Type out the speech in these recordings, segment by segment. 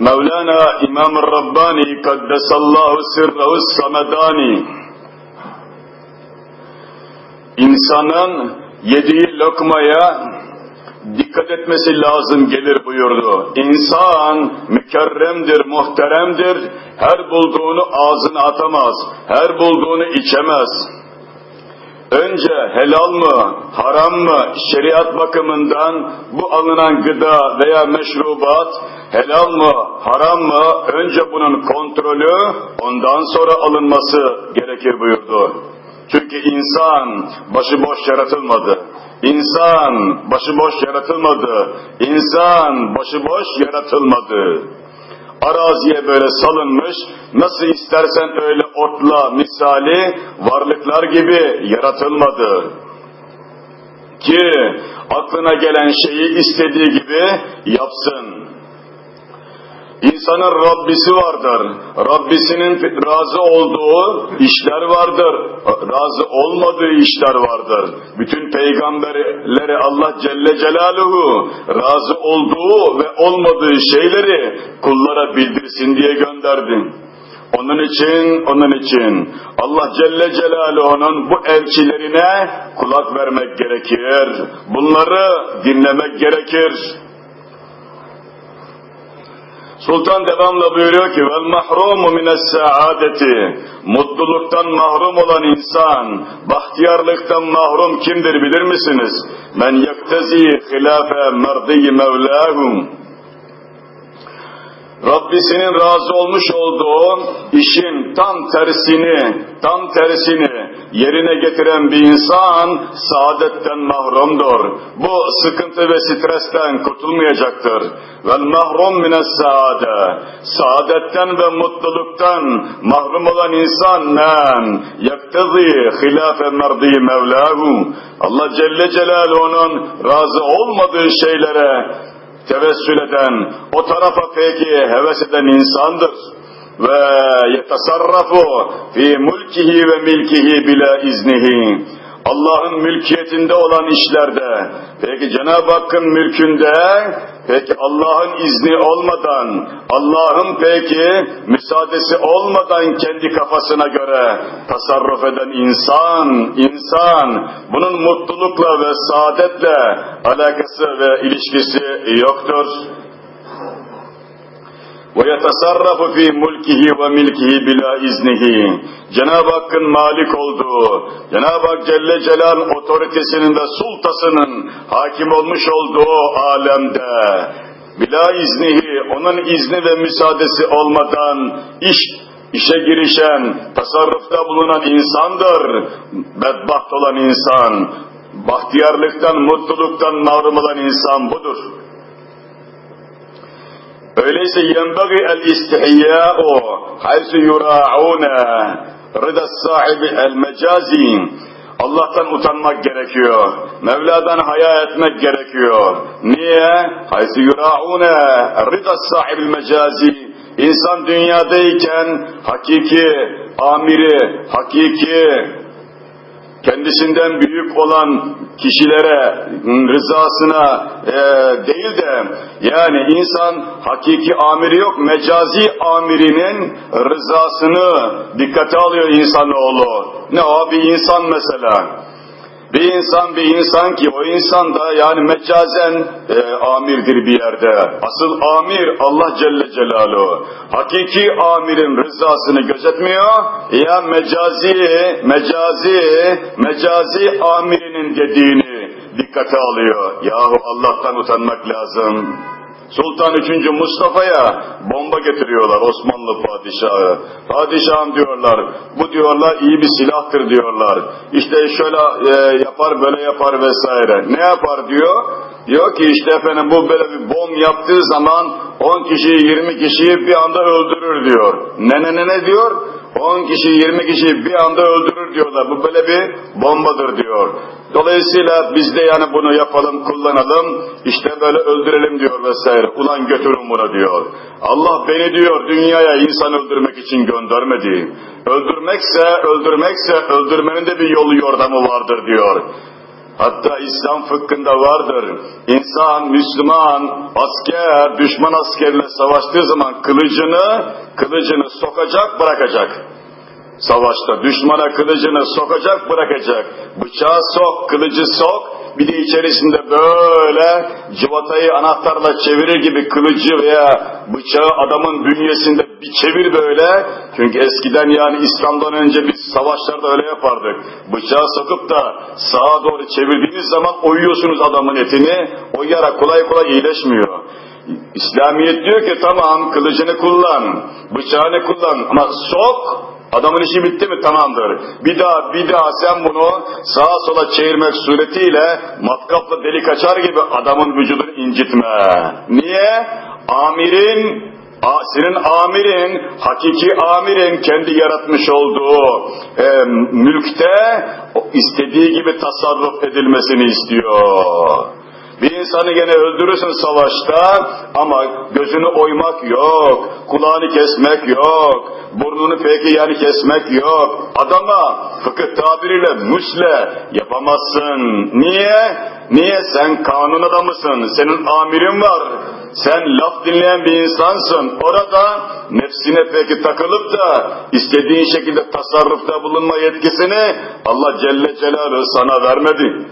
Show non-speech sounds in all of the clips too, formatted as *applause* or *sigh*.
مولانا إمام الرباني قدس الله سره الصمداني insanın yediği lokmaya dikkat etmesi lazım gelir buyurdu. İnsan mükerremdir, muhteremdir. Her bulduğunu ağzına atamaz. Her bulduğunu içemez. Önce helal mı, haram mı, şeriat bakımından bu alınan gıda veya meşrubat helal mı, haram mı, önce bunun kontrolü ondan sonra alınması gerekir buyurdu. Çünkü insan başıboş yaratılmadı. İnsan başıboş yaratılmadı. İnsan başıboş yaratılmadı. Araziye böyle salınmış, nasıl istersen öyle otla misali varlıklar gibi yaratılmadı. Ki aklına gelen şeyi istediği gibi yapsın. İnsanın Rabbisi vardır. Rabbisinin razı olduğu işler vardır. Razı olmadığı işler vardır. Bütün peygamberleri Allah Celle Celaluhu razı olduğu ve olmadığı şeyleri kullara bildirsin diye gönderdi. Onun için, onun için Allah Celle Celaluhu'nun bu elçilerine kulak vermek gerekir. Bunları dinlemek gerekir. Sultan devamla buyuruyor ki vel mahrumu mines saadeti mutluluktan mahrum olan insan bahtiyarlıktan mahrum kimdir bilir misiniz? Men yaktezi hilafe merdiyi mevlahum Rabbisinin razı olmuş olduğu işin tam tersini, tam tersini yerine getiren bir insan saadetten mahrumdur. Bu sıkıntı ve stresten kurtulmayacaktır. Vel mahrum mine saade. Saadetten ve mutluluktan mahrum olan insan men yaktazi hilafe merdi mevlahu. Allah Celle Celaluhu'nun razı olmadığı şeylere tevessül eden, o tarafa peki heves eden insandır. Ve yetasarrafu fi mulkihi ve milkihi bila iznihi. Allah'ın mülkiyetinde olan işlerde, peki Cenab-ı Hakk'ın mülkünde, peki Allah'ın izni olmadan, Allah'ın peki müsaadesi olmadan kendi kafasına göre tasarruf eden insan, insan, bunun mutlulukla ve saadetle alakası ve ilişkisi yoktur. وَيَتَصَرَّفُ ف۪ي مُلْكِهِ وَمِلْكِهِ بِلَا اِذْنِهِ Cenab-ı Hakk'ın malik olduğu, Cenab-ı Hak Celle Celal otoritesinin ve sultasının hakim olmuş olduğu alemde, bila iznihi, onun izni ve müsaadesi olmadan iş işe girişen, tasarrufta bulunan insandır. Bedbaht olan insan, bahtiyarlıktan, mutluluktan mahrum olan insan budur. Öyleyse yenbagi el istihya'u haysu yura'una rıda sahibi el mecazi Allah'tan utanmak gerekiyor. Mevla'dan haya etmek gerekiyor. Niye? Haysu yura'una rıda sahibi mecazi İnsan dünyadayken hakiki amiri, hakiki kendisinden büyük olan kişilere rızasına e, değil de yani insan hakiki amiri yok mecazi amirinin rızasını dikkate alıyor insanoğlu. Ne o bir insan mesela. Bir insan bir insan ki o insan da yani mecazen e, amirdir bir yerde. Asıl amir Allah Celle Celaluhu. Hakiki amirin rızasını gözetmiyor. Ya mecazi, mecazi, mecazi amirinin dediğini dikkate alıyor. Yahu Allah'tan utanmak lazım. Sultan 3. Mustafa'ya bomba getiriyorlar Osmanlı padişahı. Padişahım diyorlar, bu diyorlar iyi bir silahtır diyorlar. İşte şöyle e, yapar böyle yapar vesaire. Ne yapar diyor? Diyor ki işte efendim bu böyle bir bom yaptığı zaman 10 kişiyi 20 kişiyi bir anda öldürür diyor. Ne ne ne ne diyor? 10 kişi 20 kişi bir anda öldürür diyorlar. Bu böyle bir bombadır diyor. Dolayısıyla biz de yani bunu yapalım, kullanalım, işte böyle öldürelim diyor vesaire. Ulan götürün bunu diyor. Allah beni diyor dünyaya insan öldürmek için göndermedi. Öldürmekse, öldürmekse öldürmenin de bir yolu yordamı vardır diyor. Hatta İslam fıkhında vardır. İnsan, Müslüman, asker, düşman askerle savaştığı zaman kılıcını, kılıcını sokacak, bırakacak. Savaşta düşmana kılıcını sokacak, bırakacak. Bıçağı sok, kılıcı sok, bir de içerisinde böyle cıvatayı anahtarla çevirir gibi kılıcı veya bıçağı adamın bünyesinde bir çevir böyle. Çünkü eskiden yani İslam'dan önce biz savaşlarda öyle yapardık. Bıçağı sokup da sağa doğru çevirdiğiniz zaman oyuyorsunuz adamın etini. O yara kolay kolay iyileşmiyor. İslamiyet diyor ki tamam kılıcını kullan, bıçağını kullan ama sok Adamın işi bitti mi tamamdır. Bir daha bir daha sen bunu sağa sola çevirmek suretiyle matkapla delik açar gibi adamın vücudunu incitme. Niye? Amirin senin amirin, hakiki amirin kendi yaratmış olduğu e, mülkte istediği gibi tasarruf edilmesini istiyor. Bir insanı gene öldürürsün savaşta ama gözünü oymak yok, kulağını kesmek yok, burnunu peki yani kesmek yok. Adama fıkıh tabiriyle müsle yapamazsın. Niye? Niye? Sen kanun adamısın, senin amirin var. Sen laf dinleyen bir insansın. Orada nefsine peki takılıp da istediğin şekilde tasarrufta bulunma yetkisini Allah Celle Celaluhu sana vermedi.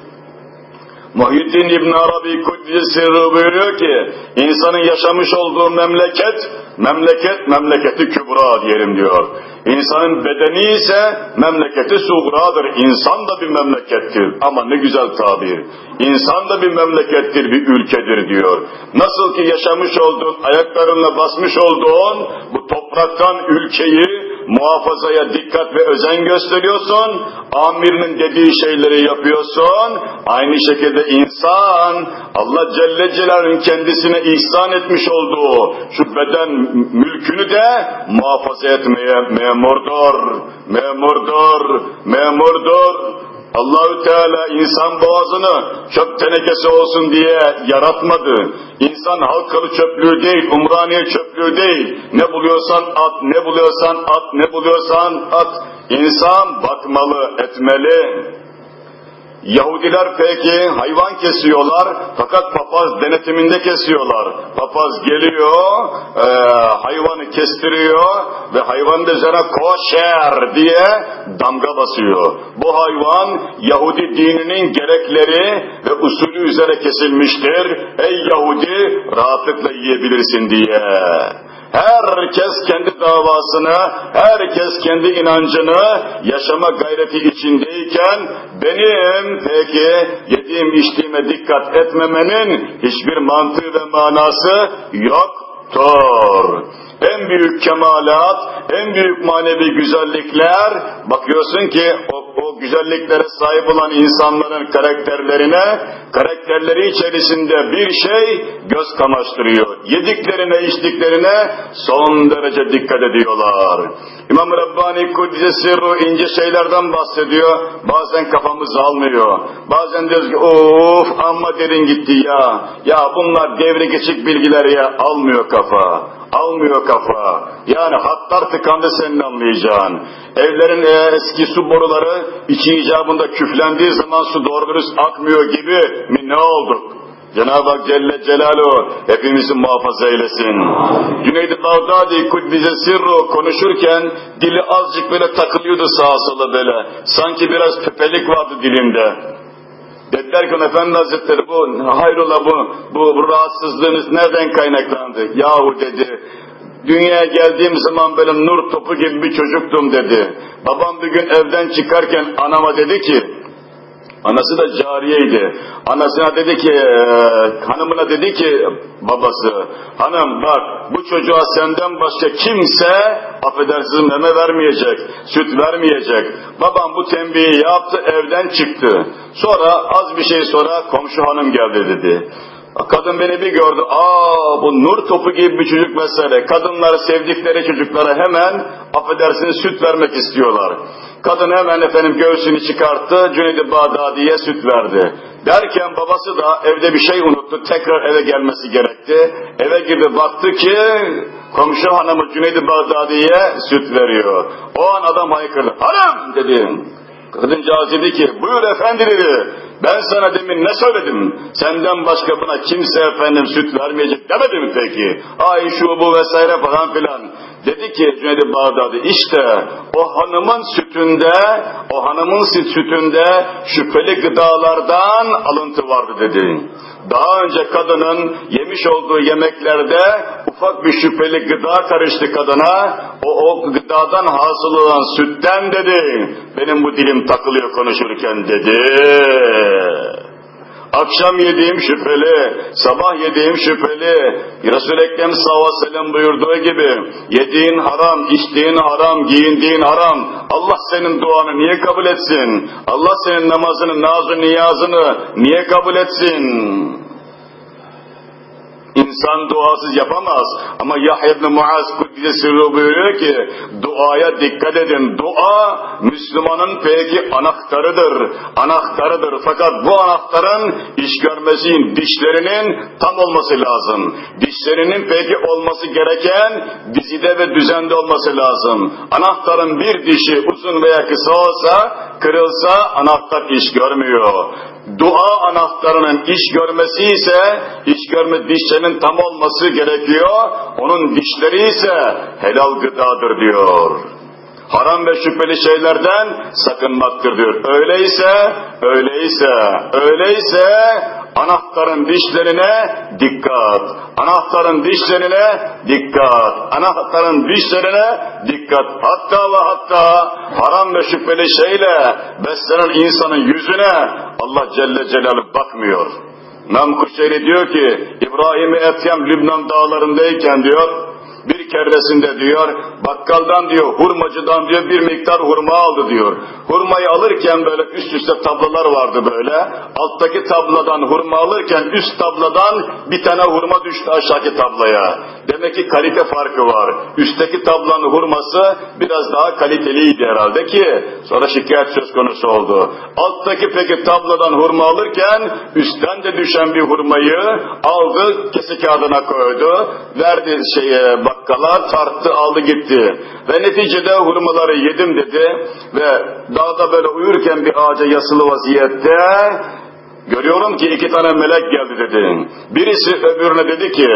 Muhyiddin İbn Arabi Kuddisi buyuruyor ki insanın yaşamış olduğu memleket memleket memleketi kübra diyelim diyor. İnsanın bedeni ise memleketi suğradır. İnsan da bir memlekettir. Ama ne güzel tabir. İnsan da bir memlekettir, bir ülkedir diyor. Nasıl ki yaşamış olduğun, ayaklarınla basmış olduğun bu topraktan ülkeyi muhafazaya dikkat ve özen gösteriyorsun, amirinin dediği şeyleri yapıyorsun, aynı şekilde insan, Allah Celle Celaluhu'nun kendisine ihsan etmiş olduğu şu beden mülkünü de muhafaza etmeye memurdur, memurdur, memurdur. Allahü Teala insan boğazını çöp tenekesi olsun diye yaratmadı. İnsan halkalı çöplüğü değil, umraniye çöplüğü değil. Ne buluyorsan at, ne buluyorsan at, ne buluyorsan at. İnsan bakmalı, etmeli. Yahudiler peki hayvan kesiyorlar fakat papaz denetiminde kesiyorlar. Papaz geliyor, e, hayvanı kestiriyor ve hayvanın üzerine koşer diye damga basıyor. Bu hayvan Yahudi dininin gerekleri ve usulü üzere kesilmiştir. Ey Yahudi rahatlıkla yiyebilirsin diye. Herkes kendi davasını, herkes kendi inancını yaşama gayreti içindeyken benim peki yediğim içtiğime dikkat etmemenin hiçbir mantığı ve manası yoktur. En büyük kemalat, en büyük manevi güzellikler bakıyorsun ki o o güzelliklere sahip olan insanların karakterlerine, karakterleri içerisinde bir şey göz kamaştırıyor. Yediklerine, içtiklerine son derece dikkat ediyorlar. İmam Rabbani Kuddise Sirru ince şeylerden bahsediyor. Bazen kafamız almıyor. Bazen diyoruz ki of amma derin gitti ya. Ya bunlar devre geçik bilgiler ya almıyor kafa almıyor kafa. Yani hatlar tıkandı senin anlayacağın. Evlerin e, eski su boruları içi icabında küflendiği zaman su doğru dürüst akmıyor gibi mi ne olduk? Cenab-ı Hak Celle Celaluhu hepimizi muhafaza eylesin. Cüneyd-i Bağdadi Kuddise Sirru konuşurken dili azıcık böyle takılıyordu sağa sola böyle. Sanki biraz pepelik vardı dilinde. Dediler ki Efendi Hazretleri bu hayrola bu, bu, bu rahatsızlığınız nereden kaynaklandı? Yahu dedi dünyaya geldiğim zaman böyle nur topu gibi bir çocuktum dedi. Babam bir gün evden çıkarken anama dedi ki Anası da cariyeydi. Anasına dedi ki, hanımına dedi ki babası, hanım bak bu çocuğa senden başka kimse affedersiniz meme vermeyecek, süt vermeyecek. Babam bu tembihi yaptı, evden çıktı. Sonra az bir şey sonra komşu hanım geldi dedi. Kadın beni bir gördü. Aa bu nur topu gibi bir çocuk vesaire. Kadınlar sevdikleri çocuklara hemen affedersiniz süt vermek istiyorlar. Kadın hemen efendim göğsünü çıkarttı. Cüneyd-i Bağdadi'ye süt verdi. Derken babası da evde bir şey unuttu. Tekrar eve gelmesi gerekti. Eve girdi baktı ki komşu hanımı Cüneyd-i Bağdadi'ye süt veriyor. O an adam haykırdı. Hanım dedi. Kadıncağız dedi ki buyur efendi dedi. Ben sana demin ne söyledim? Senden başka buna kimse efendim süt vermeyecek demedim peki. Ay şu bu vesaire falan filan. Dedi ki Cüneyd-i Bağdadi işte o hanımın sütünde, o hanımın sütünde şüpheli gıdalardan alıntı vardı dedi. Daha önce kadının yemiş olduğu yemeklerde ufak bir şüpheli gıda karıştı kadına. O, o gıdadan hasıl olan sütten dedi. Benim bu dilim takılıyor konuşurken dedi. Akşam yediğim şüpheli, sabah yediğim şüpheli. Resul-i Ekrem sallallahu buyurduğu gibi yediğin haram, içtiğin haram, giyindiğin haram. Allah senin duanı niye kabul etsin? Allah senin namazını, nazı, niyazını niye kabul etsin? İnsan duasız yapamaz. Ama Yahya ibn Muaz Kuddise Sırrı buyuruyor ki duaya dikkat edin. Dua Müslümanın peki anahtarıdır. Anahtarıdır. Fakat bu anahtarın iş görmesi için dişlerinin tam olması lazım. Dişlerinin peki olması gereken dizide ve düzende olması lazım. Anahtarın bir dişi uzun veya kısa olsa kırılsa anahtar iş görmüyor. Dua anahtarının iş görmesi ise iş görme dişlerinin tam olması gerekiyor. Onun dişleri ise helal gıdadır diyor. Haram ve şüpheli şeylerden sakınmaktır diyor. Öyleyse, öyleyse, öyleyse anahtarın dişlerine dikkat. Anahtarın dişlerine dikkat. Anahtarın dişlerine dikkat. Hatta ve hatta haram ve şüpheli şeyle beslenen insanın yüzüne Allah Celle Celaluhu bakmıyor. İmam Kuşeyri diyor ki İbrahim-i Etyem Lübnan dağlarındayken diyor bir keresinde diyor bakkaldan diyor hurmacıdan diyor bir miktar hurma aldı diyor. Hurmayı alırken böyle üst üste tablolar vardı böyle. Alttaki tablodan hurma alırken üst tablodan bir tane hurma düştü aşağıki tabloya. Demek ki kalite farkı var. Üstteki tablonun hurması biraz daha kaliteliydi herhalde ki sonra şikayet söz konusu oldu. Alttaki peki tablodan hurma alırken üstten de düşen bir hurmayı aldı kesi kağıdına koydu. Verdi şeye bakkala tarttı aldı gitti. Ve neticede hurmaları yedim dedi ve dağda böyle uyurken bir ağaca yasılı vaziyette Görüyorum ki iki tane melek geldi dedi. Birisi öbürüne dedi ki,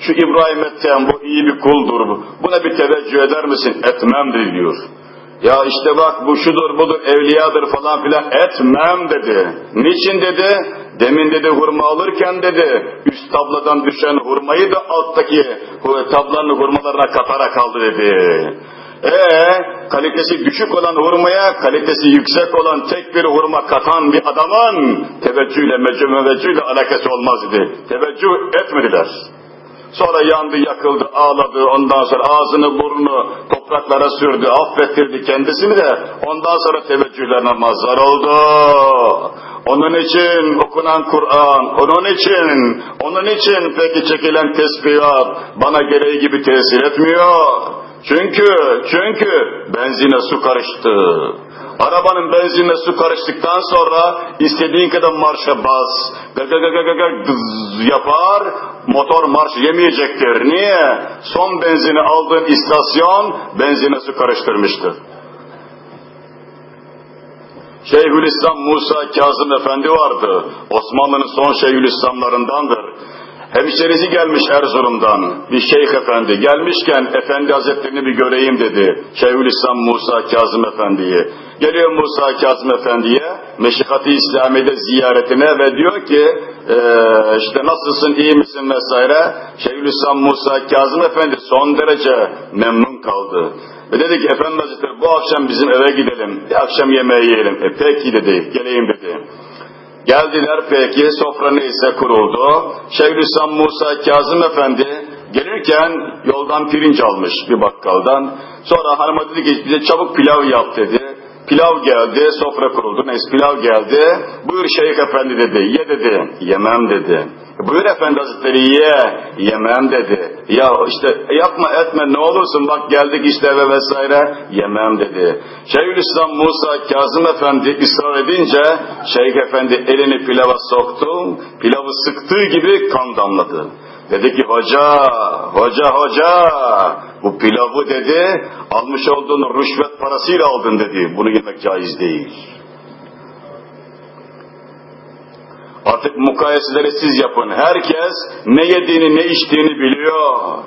şu İbrahim Ettem bu iyi bir kuldur, buna bir teveccüh eder misin? Etmem diyor. Ya işte bak bu şudur budur evliyadır falan filan etmem dedi. Niçin dedi? Demin dedi hurma alırken dedi üst tabladan düşen hurmayı da alttaki tablanın hurmalarına katarak aldı dedi. Ee, kalitesi düşük olan hurmaya kalitesi yüksek olan tek bir hurma katan bir adamın teveccühle, meveccühle alakası olmaz dedi. Teveccüh etmediler. Sonra yandı, yakıldı, ağladı. Ondan sonra ağzını, burnunu topraklara sürdü, affettirdi kendisini de. Ondan sonra teveccühlerine mazhar oldu. Onun için okunan Kur'an, onun için, onun için peki çekilen tesbihat bana gereği gibi tesir etmiyor. Çünkü, çünkü benzine su karıştı. Arabanın benzinle su karıştıktan sonra istediğin kadar marşa bas, yapar, motor marş yemeyecektir. Niye? Son benzini aldığın istasyon benzine su karıştırmıştır. Şeyhülislam Musa Kazım Efendi vardı. Osmanlı'nın son Şeyhülislamlarındandır. Hemşerisi gelmiş Erzurum'dan, bir şeyh efendi. Gelmişken efendi hazretlerini bir göreyim dedi. Şeyhülislam Musa Kazım Efendi'ye. Geliyor Musa Kazım Efendi'ye, Meşikati İslami'de ziyaretine ve diyor ki, ee, işte nasılsın, iyi misin vesaire. Şeyhülislam Musa Kazım Efendi son derece memnun kaldı. Ve dedi ki Efendi Hazretleri bu akşam bizim eve gidelim, bir akşam yemeği yiyelim. E peki dedi, geleyim dedi. Geldiler peki, sofra neyse kuruldu. Şeyhülislam Musa Kazım Efendi gelirken yoldan pirinç almış bir bakkaldan. Sonra hanıma dedi ki bize çabuk pilav yap dedi. Pilav geldi, sofra kuruldu. Neyse pilav geldi. Buyur Şeyh Efendi dedi, ye dedi. Yemem dedi. Buyur Efendi Hazretleri ye. Yemem dedi. Ya işte yapma etme ne olursun bak geldik işte eve vesaire. Yemem dedi. Şeyhülislam Musa Kazım Efendi ısrar edince Şeyh Efendi elini pilava soktu. Pilavı sıktığı gibi kan damladı. Dedi ki hoca, hoca, hoca bu pilavı dedi almış olduğun rüşvet parasıyla aldın dedi. Bunu yemek caiz değil. Artık mukayeseleri siz yapın. Herkes ne yediğini ne içtiğini biliyor.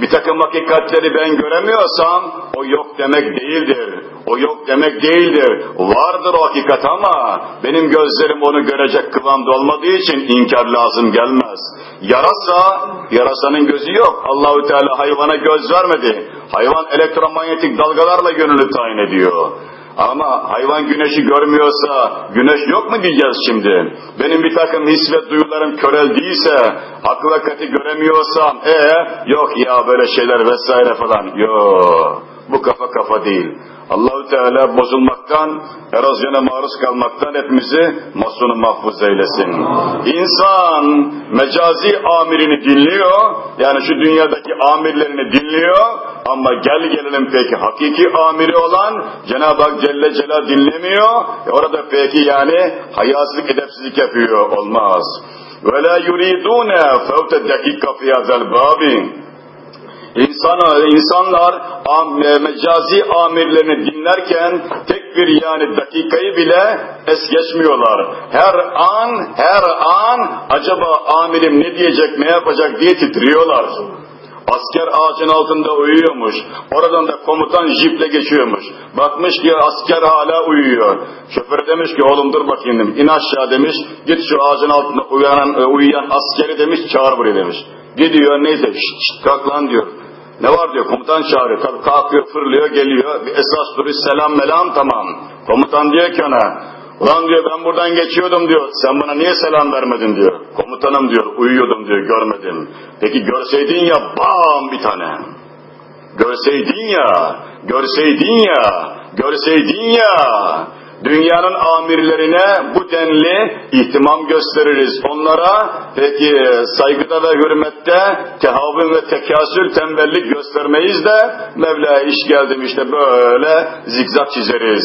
Bir takım hakikatleri ben göremiyorsam o yok demek değildir. O yok demek değildir. Vardır o hakikat ama benim gözlerim onu görecek kıvamda olmadığı için inkar lazım gelmez. Yarasa, yarasanın gözü yok. Allahü Teala hayvana göz vermedi. Hayvan elektromanyetik dalgalarla yönünü tayin ediyor. Ama hayvan güneşi görmüyorsa güneş yok mu diyeceğiz şimdi? Benim bir takım his ve duyularım köreldiyse, akıl hakikati göremiyorsam, e yok ya böyle şeyler vesaire falan. Yok. Bu kafa kafa değil. Allahü Teala bozulmaktan, erozyona maruz kalmaktan hepimizi masunu mahfuz eylesin. İnsan mecazi amirini dinliyor, yani şu dünyadaki amirlerini dinliyor, ama gel gelelim peki hakiki amiri olan Cenab-ı Hak Celle Celal dinlemiyor. E orada peki yani hayasızlık edepsizlik yapıyor. Olmaz. La yuridune fevte dakika fi hazel babi. İnsan, insanlar mecazi amirlerini dinlerken tek bir yani dakikayı bile es geçmiyorlar. Her an, her an acaba amirim ne diyecek, ne yapacak diye titriyorlar. Asker ağacın altında uyuyormuş. Oradan da komutan jiple geçiyormuş. Bakmış ki asker hala uyuyor. Şoför demiş ki oğlum dur bakayım. İn aşağı demiş. Git şu ağacın altında uyanan, uyuyan askeri demiş çağır buraya demiş. Gidiyor neyse şşt, şşt kalk lan diyor. Ne var diyor komutan çağırıyor. Tabii kalkıyor fırlıyor geliyor. Bir esas duruş selam melam tamam. Komutan diyor ki ona Ulan diyor ben buradan geçiyordum diyor. Sen bana niye selam vermedin diyor. Komutanım diyor uyuyordum diyor görmedim. Peki görseydin ya bam bir tane. Görseydin ya, görseydin ya, görseydin ya. Dünyanın amirlerine bu denli ihtimam gösteririz. Onlara peki saygıda ve hürmette tehavün ve tekasül tembellik göstermeyiz de Mevla'ya iş geldim işte böyle zikzak çizeriz.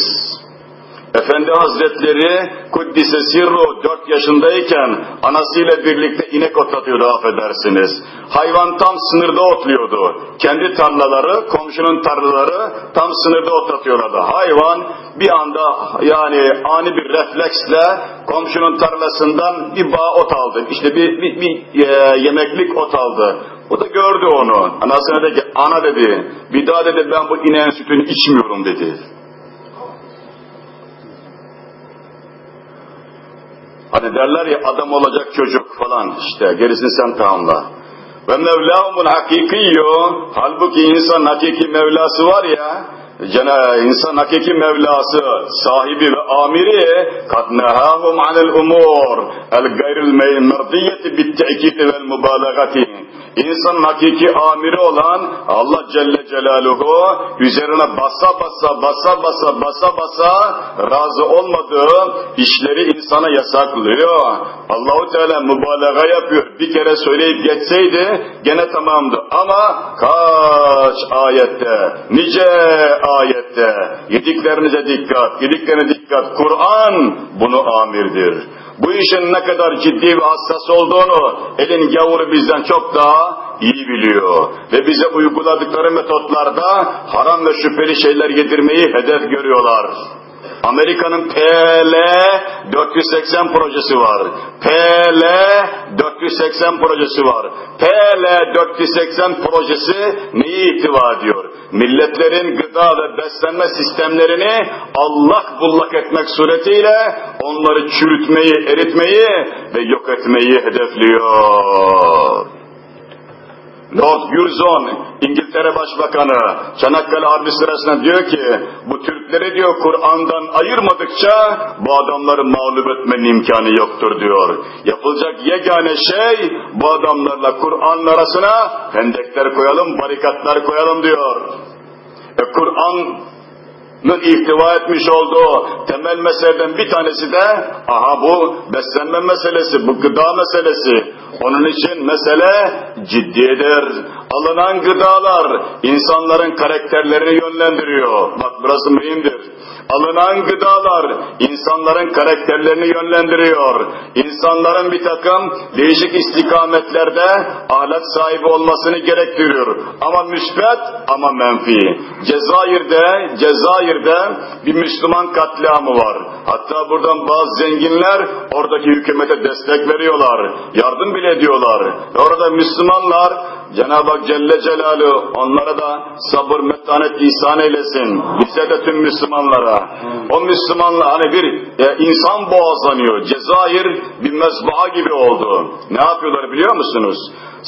Efendi Hazretleri Kuddise Sirru 4 yaşındayken anasıyla birlikte inek otlatıyordu affedersiniz. Hayvan tam sınırda otluyordu. Kendi tarlaları, komşunun tarlaları tam sınırda otlatıyorlardı. Hayvan bir anda yani ani bir refleksle komşunun tarlasından bir bağ ot aldı. İşte bir, bir, bir e, yemeklik ot aldı. O da gördü onu. Anasına dedi ki ana dedi bir daha dedi ben bu ineğin sütünü içmiyorum dedi. Hani derler ya adam olacak çocuk falan işte gerisini sen tamamla. Ve Mevlamul hakikiyyo halbuki insan hakiki Mevlası var ya insan hakiki Mevlası sahibi ve amiri kad nehahum anil umur el gayril merdiyeti bit te'kidi vel mübalagati İnsanın hakiki amiri olan Allah Celle Celaluhu üzerine basa basa basa basa basa basa razı olmadığı işleri insana yasaklıyor. Allahu Teala mübalağa yapıyor. Bir kere söyleyip geçseydi gene tamamdı. Ama kaç ayette, nice ayette, yediklerinize dikkat, yediklerine dikkat. Kur'an bunu amirdir. Bu işin ne kadar ciddi ve hassas olduğunu elin gavuru bizden çok daha iyi biliyor. Ve bize uyguladıkları metotlarda haram ve şüpheli şeyler yedirmeyi hedef görüyorlar. Amerika'nın PL 480 projesi var. PL 480 projesi var. PL 480 projesi neyi ihtiva ediyor? Milletlerin gıda ve beslenme sistemlerini allak bullak etmek suretiyle onları çürütmeyi, eritmeyi ve yok etmeyi hedefliyor. Lord Curzon, İngiltere Başbakanı, Çanakkale Harbi sırasında diyor ki, bu Türkleri diyor Kur'an'dan ayırmadıkça bu adamları mağlup etmenin imkanı yoktur diyor. Yapılacak yegane şey bu adamlarla Kur'an'ın arasına hendekler koyalım, barikatlar koyalım diyor. E Kur'an ihtiva etmiş olduğu temel meseleden bir tanesi de aha bu beslenme meselesi, bu gıda meselesi. Onun için mesele ciddidir. Alınan gıdalar insanların karakterlerini yönlendiriyor. Bak burası mühimdir. Alınan gıdalar insanların karakterlerini yönlendiriyor. İnsanların bir takım değişik istikametlerde ahlak sahibi olmasını gerektiriyor. Ama müsbet ama menfi. Cezayir'de, Cezayir'de bir Müslüman katliamı var. Hatta buradan bazı zenginler oradaki hükümete destek veriyorlar. Yardım bile ediyorlar. Orada Müslümanlar Cenab-ı Hak Celle Celaluhu onlara da sabır, metanet ihsan eylesin. Bize de tüm Müslümanlara. O Müslümanlar hani bir e, insan boğazlanıyor. Cezayir bir mezbaha gibi oldu. Ne yapıyorlar biliyor musunuz?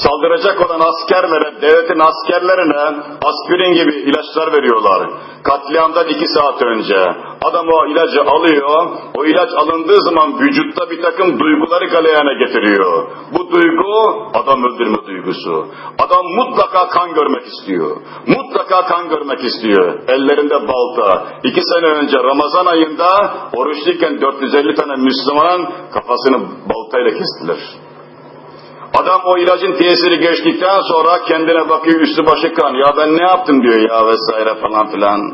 Saldıracak olan askerlere, devletin askerlerine aspirin gibi ilaçlar veriyorlar. Katliamdan iki saat önce. Adam o ilacı alıyor, o ilaç alındığı zaman vücutta bir takım duyguları galeyana getiriyor. Bu duygu adam öldürme duygusu. Adam mutlaka kan görmek istiyor. Mutlaka kan görmek istiyor. Ellerinde balta. İki sene önce Ramazan ayında oruçluyken 450 tane Müslümanın kafasını baltayla kestiler. Adam o ilacın tesiri geçtikten sonra kendine bakıyor üstü başı kan. Ya ben ne yaptım diyor ya vesaire falan filan.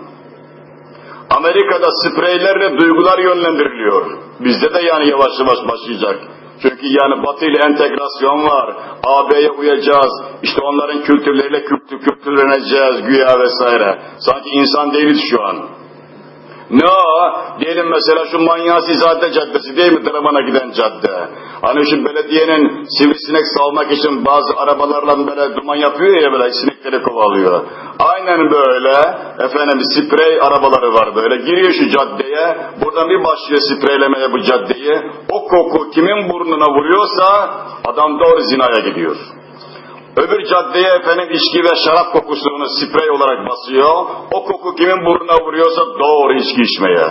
Amerika'da spreylerle duygular yönlendiriliyor. Bizde de yani yavaş yavaş başlayacak. Çünkü yani Batı ile entegrasyon var. AB'ye uyacağız. İşte onların kültürleriyle kültür, kültürleneceğiz güya vesaire. Sanki insan değiliz şu an. Ne o? Diyelim mesela şu Manyasizade Caddesi değil mi? Draman'a giden cadde. Hani şu belediyenin sivrisinek salmak için bazı arabalarla böyle duman yapıyor ya böyle sinekleri kovalıyor. Aynen böyle efendim sprey arabaları var böyle. Giriyor şu caddeye. Buradan bir başlıyor spreylemeye bu caddeyi. O koku kimin burnuna vuruyorsa adam doğru zinaya gidiyor. Öbür caddeye efendim içki ve şarap kokusunu sprey olarak basıyor. O koku kimin burnuna vuruyorsa doğru içki içmeye.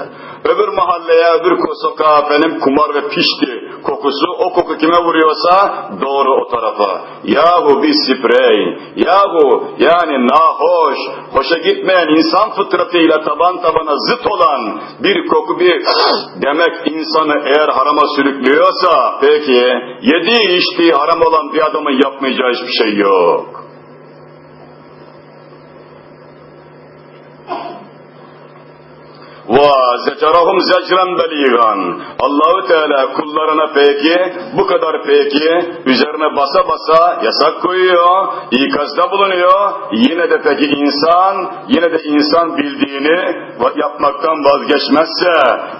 Öbür mahalleye, öbür sokağa efendim kumar ve pişti kokusu. O koku kime vuruyorsa doğru o tarafa. Yahu bir sprey. Yahu yani nahoş, hoşa gitmeyen insan fıtratıyla taban tabana zıt olan bir koku bir *sniffs* demek insanı eğer harama sürüklüyorsa peki yediği içtiği haram olan bir adamın yapmayacağı hiçbir şey yok. Ve zecerahum zecren beligan. Allahu Teala kullarına peki bu kadar peki üzerine basa basa yasak koyuyor, ikazda bulunuyor. Yine de peki insan, yine de insan bildiğini yapmaktan vazgeçmezse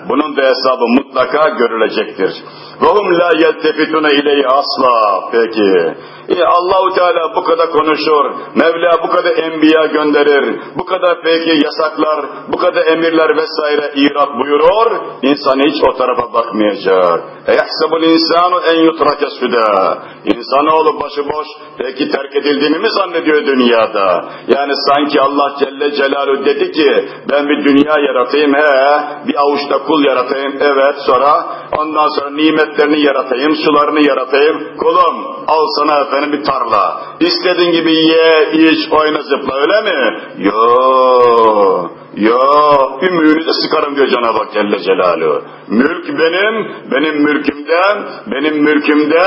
bunun da hesabı mutlaka görülecektir. Ve hum la yeltefitune ileyhi asla. Peki. E, Allahu Teala bu kadar konuşur. Mevla bu kadar enbiya gönderir. Bu kadar peki yasaklar, bu kadar emirler vesaire irad buyurur. İnsan hiç o tarafa bakmayacak. Eyhsebul insanu en yutrake süda. İnsanoğlu başıboş peki terk edildiğini mi zannediyor dünyada? Yani sanki Allah Celle Celaluhu dedi ki ben bir dünya yaratayım he, bir avuçta kul yaratayım evet sonra ondan sonra nimetlerini yaratayım, sularını yaratayım. Kulum al sana efendim bir tarla. İstediğin gibi ye, iç, oyna, zıpla öyle mi? Yo, yo, ümüğünü de sıkarım diyor Cenab-ı Hak Celle Celaluhu. Mülk benim, benim mülkümden, benim mülkümde,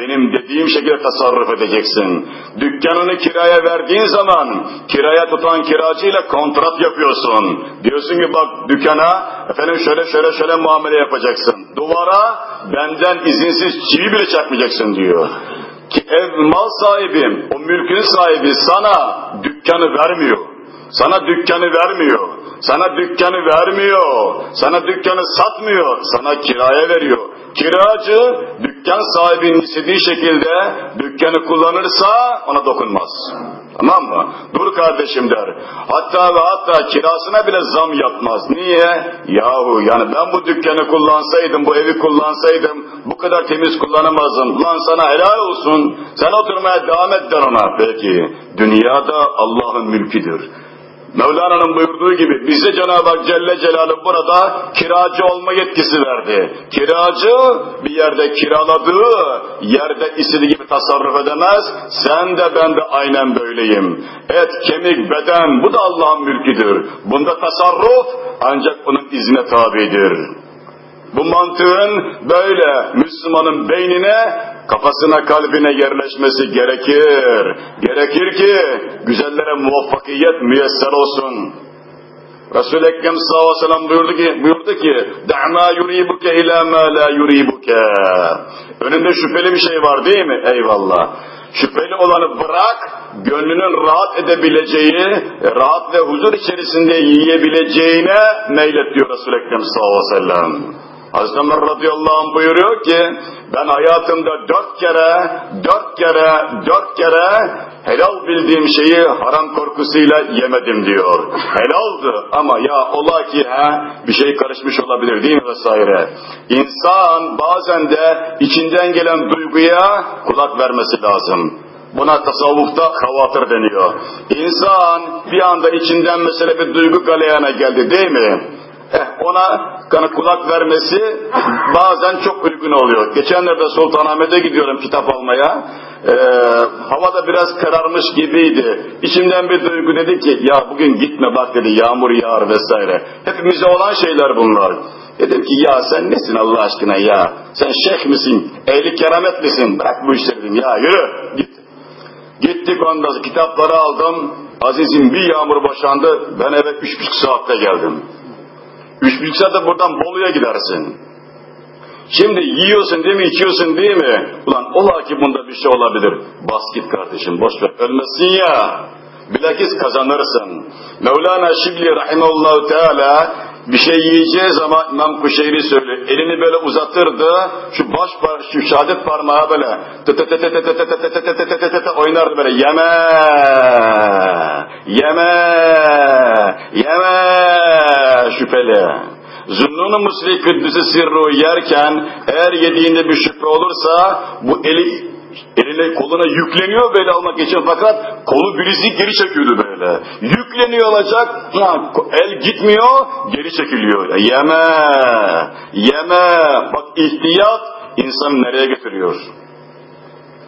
benim dediğim şekilde tasarruf edeceksin. Dükkanını kiraya verdiğin zaman, kiraya tutan kiracıyla kontrat yapıyorsun. Diyorsun ki bak dükkana, efendim şöyle şöyle şöyle muamele yapacaksın. Duvara benden izinsiz çivi bile çakmayacaksın diyor ki ev mal sahibim, o mülkün sahibi sana dükkanı vermiyor. Sana dükkanı vermiyor. Sana dükkanı vermiyor. Sana dükkanı satmıyor. Sana kiraya veriyor. Kiracı dükkan sahibinin istediği şekilde dükkanı kullanırsa ona dokunmaz. Tamam mı? Dur kardeşim der. Hatta ve hatta kirasına bile zam yapmaz. Niye? Yahu yani ben bu dükkanı kullansaydım, bu evi kullansaydım bu kadar temiz kullanamazdım. Lan sana helal olsun. Sen oturmaya devam et der ona. Peki dünyada Allah'ın mülküdür. Mevlana'nın buyurduğu gibi bize Cenab-ı Hak Celle Celaluhu burada kiracı olma yetkisi verdi. Kiracı bir yerde kiraladığı yerde istediği gibi tasarruf edemez. Sen de ben de aynen böyleyim. Et, kemik, beden bu da Allah'ın mülküdür. Bunda tasarruf ancak onun izne tabidir. Bu mantığın böyle Müslümanın beynine kafasına kalbine yerleşmesi gerekir. Gerekir ki güzellere muvaffakiyet müyesser olsun. Resul-i Ekrem sallallahu aleyhi ve sellem buyurdu ki, buyurdu ki دَعْمَا يُرِيبُكَ اِلَى مَا لَا يُرِيبُكَ Önünde şüpheli bir şey var değil mi? Eyvallah. Şüpheli olanı bırak, gönlünün rahat edebileceği, rahat ve huzur içerisinde yiyebileceğine meylet diyor Resul-i Ekrem sallallahu aleyhi ve sellem. Hazreti Ömer radıyallahu anh buyuruyor ki, ben hayatımda dört kere, dört kere, dört kere helal bildiğim şeyi haram korkusuyla yemedim diyor. Helaldı ama ya ola ki ha, bir şey karışmış olabilir değil mi vesaire. İnsan bazen de içinden gelen duyguya kulak vermesi lazım. Buna tasavvufta havatır deniyor. İnsan bir anda içinden mesela bir duygu galeyana geldi değil mi? Ona kanı kulak vermesi bazen çok uygun oluyor. Geçenlerde Sultanahmet'e gidiyorum kitap almaya. Ee, hava da biraz kararmış gibiydi. İçimden bir duygu dedi ki ya bugün gitme bak dedi yağmur yağar vesaire. Hepimize olan şeyler bunlar. Dedim ki ya sen nesin Allah aşkına ya? Sen şeyh misin? Ehli keramet misin? Bırak bu işleri dedim ya yürü git. Gittik onda kitapları aldım. Azizim bir yağmur başlandı. Ben eve üç buçuk saatte geldim. Üç saatte buradan Bolu'ya gidersin. Şimdi yiyorsun değil mi, içiyorsun değil mi? Ulan ola ki bunda bir şey olabilir. Bas git kardeşim, boş ver. Ölmesin ya. Bilakis kazanırsın. Mevlana Şibli Rahimallahu Teala bir şey yiyeceği zaman İmam Kuşeyri söylüyor. Elini böyle uzatırdı. Şu baş şu şehadet parmağı böyle oynardı böyle. Yeme! Yeme! Yeme! Şüpheli. Zünnun-u Musli Kıddüs'ü sirru yerken eğer yediğinde bir şüphe olursa bu eli eline koluna yükleniyor böyle almak için fakat kolu birisi geri çekiyordu böyle. Yükleniyor olacak, ha, el gitmiyor, geri çekiliyor. Yeme, yeme. Bak ihtiyat insanı nereye getiriyor?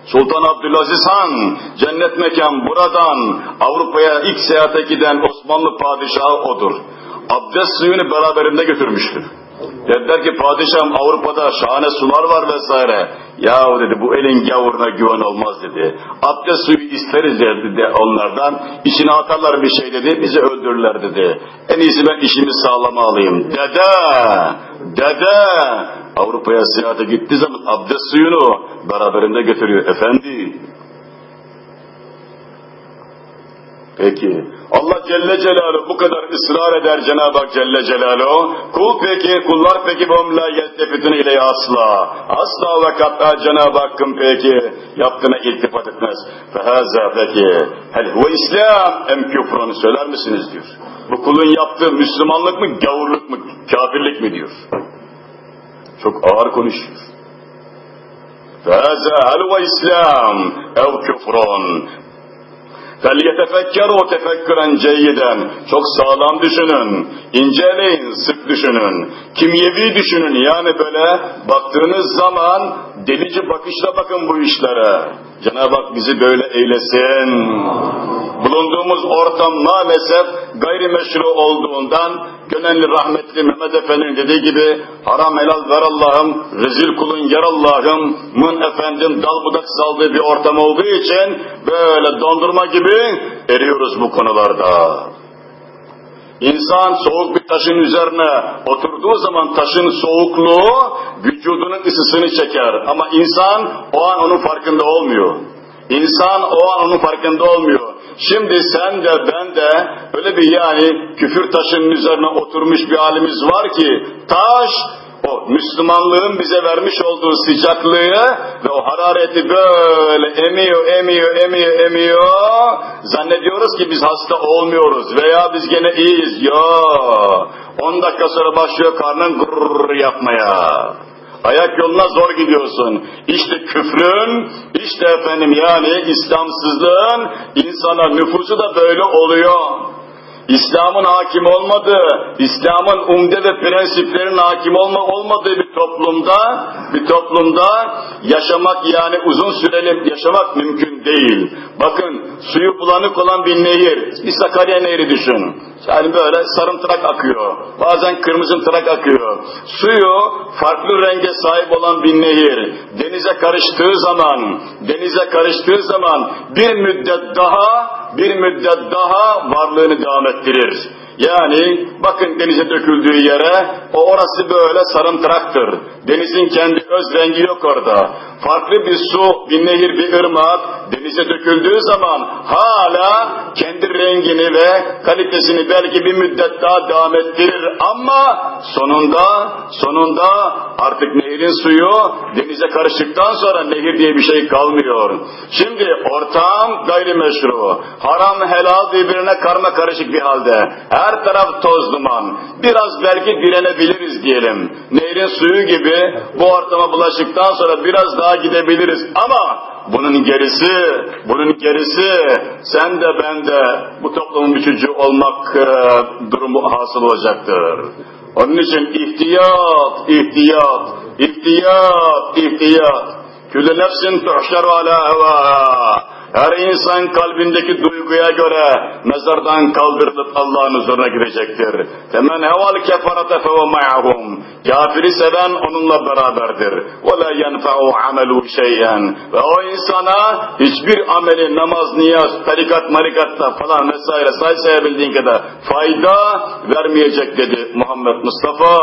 Sultan Abdülaziz Han, cennet mekan buradan Avrupa'ya ilk seyahate giden Osmanlı padişahı odur. Abdest suyunu beraberinde götürmüştür. Dediler ki padişahım Avrupa'da şahane sular var vesaire. Yahu dedi bu elin gavuruna güven olmaz dedi. Abdest suyu isteriz dedi onlardan. İçine atarlar bir şey dedi bizi öldürürler dedi. En iyisi ben işimi sağlama alayım. Dede! Dede! Avrupa'ya seyahate gittiği zaman abdest suyunu beraberinde götürüyor. Efendi Peki. Allah Celle Celaluhu bu kadar ısrar eder Cenab-ı Hak Celle Celaluhu. Kul peki, kullar peki bu la yeltefitun ile asla. Asla ve kat'a Cenab-ı Hakk'ın peki yaptığına iltifat etmez. Fehaza peki. Hel huve İslam em küfrunu söyler misiniz diyor. Bu kulun yaptığı Müslümanlık mı, gavurluk mu, kafirlik mi diyor. Çok ağır konuşuyor. Hel huve İslam ev küfrun. فَلْيَتَفَكَّرُوا تَفَكُّرًا ceyyiden. Çok sağlam düşünün, inceleyin, sık düşünün. Kimyevi düşünün yani böyle baktığınız zaman delici bakışla bakın bu işlere. Cenab-ı Hak bizi böyle eylesin. Bulunduğumuz ortam maalesef gayrimeşru olduğundan gönenli rahmetli Mehmet Efendi'nin dediği gibi haram helal ver Allah'ım, rezil kulun yer Allah'ım, mın efendim dal budak saldığı bir ortam olduğu için böyle dondurma gibi eriyoruz bu konularda. İnsan soğuk bir taşın üzerine oturduğu zaman taşın soğukluğu vücudunun ısısını çeker. Ama insan o an onun farkında olmuyor. İnsan o an onun farkında olmuyor. Şimdi sen de ben de öyle bir yani küfür taşının üzerine oturmuş bir halimiz var ki taş o Müslümanlığın bize vermiş olduğu sıcaklığı ve o harareti böyle emiyor, emiyor, emiyor, emiyor. Zannediyoruz ki biz hasta olmuyoruz veya biz gene iyiyiz. Yo. 10 dakika sonra başlıyor karnın gurur yapmaya. Ayak yoluna zor gidiyorsun. İşte küfrün, işte efendim yani İslamsızlığın insana nüfusu da böyle oluyor. İslam'ın hakim olmadığı, İslam'ın umde ve prensiplerin hakim olma, olmadığı bir toplumda, bir toplumda yaşamak yani uzun süreli yaşamak mümkün değil. Bakın suyu bulanık olan bir nehir, bir Sakarya Nehri düşün. Yani böyle sarımtırak akıyor, bazen kırmızı tırak akıyor. Suyu farklı renge sahip olan bir nehir, denize karıştığı zaman, denize karıştığı zaman bir müddet daha, bir müddet daha varlığını devam ettirir. Yani bakın denize döküldüğü yere o orası böyle sarımtıraktır. Denizin kendi öz rengi yok orada. Farklı bir su, bir nehir, bir ırmak denize döküldüğü zaman hala kendi rengini ve kalitesini belki bir müddet daha devam ettirir ama sonunda sonunda artık nehrin suyu denize karıştıktan sonra nehir diye bir şey kalmıyor. Şimdi ortam gayrimeşru, haram helal birbirine karma karışık bir halde. Her taraf toz duman. Biraz belki direnebiliriz diyelim. Nehrin suyu gibi bu ortama bulaştıktan sonra biraz daha gidebiliriz ama bunun gerisi, bunun gerisi sen de ben de bu toplumun bir çocuğu olmak e, durumu hasıl olacaktır. Onun için ihtiyat, ihtiyat, ihtiyat, ihtiyat. Külle nefsin tuhşeru ala hevaha. Her insan kalbindeki duyguya göre mezardan kaldırılıp Allah'ın huzuruna girecektir. Temen heval kefarete feve ma'hum. Kafiri seven onunla beraberdir. Ve la yenfe'u amelu şeyen. Ve o insana hiçbir ameli, namaz, niyaz, tarikat, marikatta falan vesaire say sayabildiğin kadar fayda vermeyecek dedi Muhammed Mustafa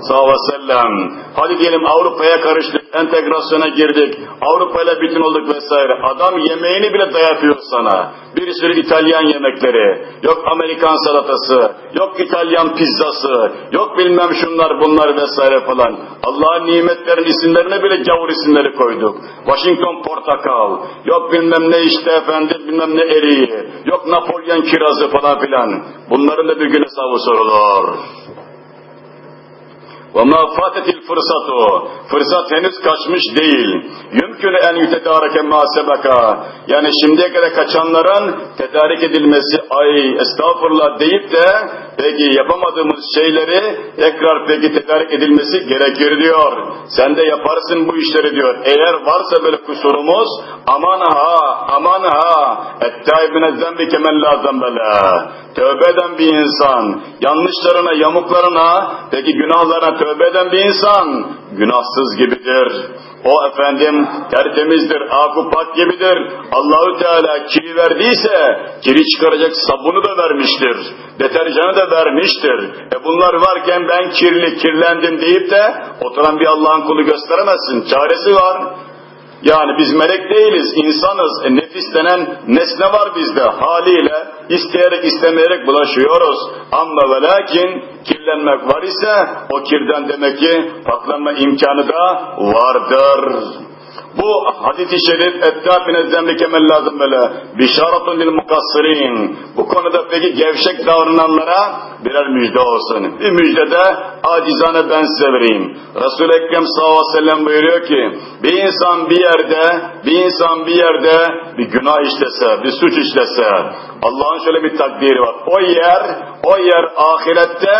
sallallahu aleyhi ve sellem. Hadi diyelim Avrupa'ya karıştık, entegrasyona girdik, Avrupa ile bütün olduk vesaire. Adam yemeğini bile dayatıyor sana. Bir sürü İtalyan yemekleri, yok Amerikan salatası, yok İtalyan pizzası, yok bilmem şunlar bunlar vesaire falan. Allah'ın nimetlerin isimlerine bile gavur isimleri koyduk. Washington portakal, yok bilmem ne işte efendim bilmem ne eriği, yok Napolyon kirazı falan filan. Bunların da bir gün hesabı sorulur. وَمَا فَاتَتِ الْفُرْسَةُ Fırsat henüz kaçmış değil. Yümkün en yütedareke masebeka. Yani şimdiye kadar kaçanların tedarik edilmesi, ay estağfurullah deyip de peki yapamadığımız şeyleri tekrar peki tedarik edilmesi gerekir diyor. Sen de yaparsın bu işleri diyor. Eğer varsa böyle kusurumuz aman ha aman ha ettaibine zembi kemen la zembele. Tövbe eden bir insan, yanlışlarına, yamuklarına, peki günahlarına tövbe eden bir insan, günahsız gibidir. O efendim tertemizdir, akupak gibidir. Allahü Teala kiri verdiyse kiri çıkaracak sabunu da vermiştir. Deterjanı da vermiştir. E bunlar varken ben kirli, kirlendim deyip de oturan bir Allah'ın kulu gösteremezsin. Çaresi var. Yani biz melek değiliz, insanız. E, nefis denen nesne var bizde. Haliyle isteyerek istemeyerek bulaşıyoruz. Ama ve lakin kirlenmek var ise o kirden demek ki patlanma imkanı da vardır. Bu hadis-i şerif ettâfine zemli kemel lazım böyle. Bişaratun lil mukassirin. Bu konuda peki gevşek davrananlara birer müjde olsun. Bir müjdede acizane ben size vereyim. Resul-i Ekrem sallallahu aleyhi ve sellem buyuruyor ki bir insan bir yerde bir insan bir yerde bir günah işlese, bir suç işlese Allah'ın şöyle bir takdiri var. O yer, o yer ahirette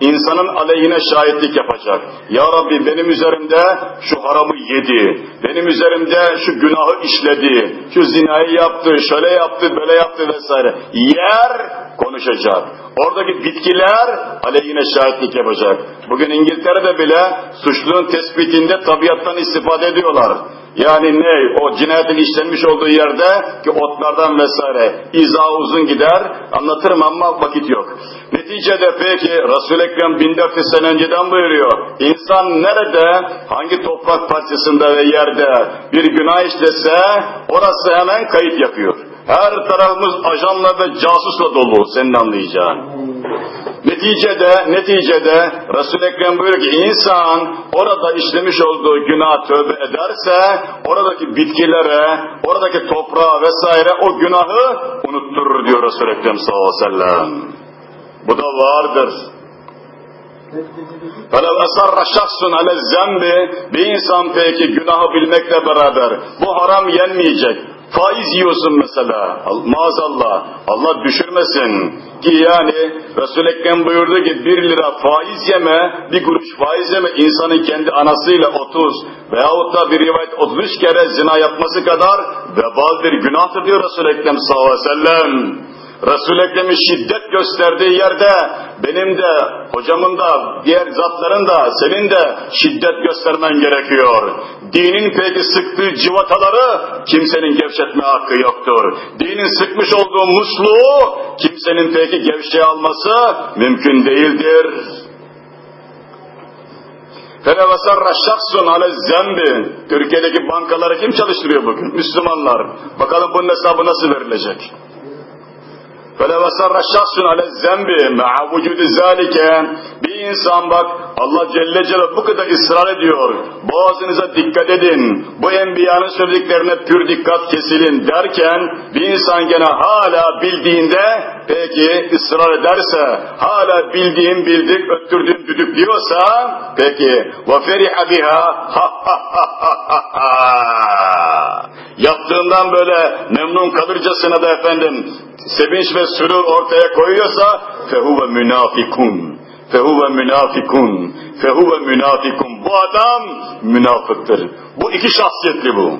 insanın aleyhine şahitlik yapacak. Ya Rabbi benim üzerimde şu haramı yedi. Benim üzerimde şu günahı işledi. Şu zinayı yaptı, şöyle yaptı, böyle yaptı vesaire. Yer konuşacak. Oradaki bitkiler aleyhine şahitlik yapacak. Bugün İngiltere'de bile suçlunun tespitinde tabiattan istifade ediyorlar. Yani ne? O cinayetin işlenmiş olduğu yerde ki otlardan vesaire izah uzun gider. Anlatırım ama vakit yok. Neticede peki Resul-i Ekrem 1400 sene önceden buyuruyor. İnsan nerede, hangi toprak parçasında ve yerde bir günah işlese orası hemen kayıt yapıyor. Her tarafımız ajanla ve casusla dolu senin anlayacağın. Neticede, neticede Resul-i Ekrem buyuruyor ki insan orada işlemiş olduğu günah tövbe ederse oradaki bitkilere, oradaki toprağa vesaire o günahı unutturur diyor Resul-i Ekrem sallallahu aleyhi ve sellem. Bu da vardır. فَلَوْ اَسَرَّ شَخْصٌ عَلَى الزَّنْبِ Bir insan peki günahı bilmekle beraber bu haram yenmeyecek, Faiz yiyorsun mesela. Maazallah. Allah düşürmesin. Ki yani Resul-i Ekrem buyurdu ki bir lira faiz yeme, bir kuruş faiz yeme insanın kendi anasıyla 30 veyahut da bir rivayet 33 kere zina yapması kadar vebaldir, günahtır diyor Resul-i Ekrem sallallahu aleyhi ve sellem. Resul-i şiddet gösterdiği yerde benim de, hocamın da, diğer zatların da, senin de şiddet göstermen gerekiyor. Dinin peki sıktığı civataları kimsenin gevşetme hakkı yoktur. Dinin sıkmış olduğu musluğu kimsenin peki gevşeye alması mümkün değildir. Fenevesarra şahsun ale zembi. Türkiye'deki bankaları kim çalıştırıyor bugün? Müslümanlar. Bakalım bunun hesabı nasıl verilecek? فَلَوْ سَرَّ شَخْصٌ عَلَى الزَّنْبِ مَعَ وُجُودِ ذَٰلِكَ Bir insan bak Allah Celle Celle bu kadar ısrar ediyor. Boğazınıza dikkat edin. Bu enbiyanın söylediklerine pür dikkat kesilin derken bir insan gene hala bildiğinde peki ısrar ederse hala bildiğim bildik öttürdüğüm düdük diyorsa peki وَفَرِحَ بِهَا *laughs* yaptığından böyle memnun kalırcasına da efendim sevinç ve sürur ortaya koyuyorsa fehuve münafikun fehuve münafikun fehuve münafikun bu adam münafıktır bu iki şahsiyetli bu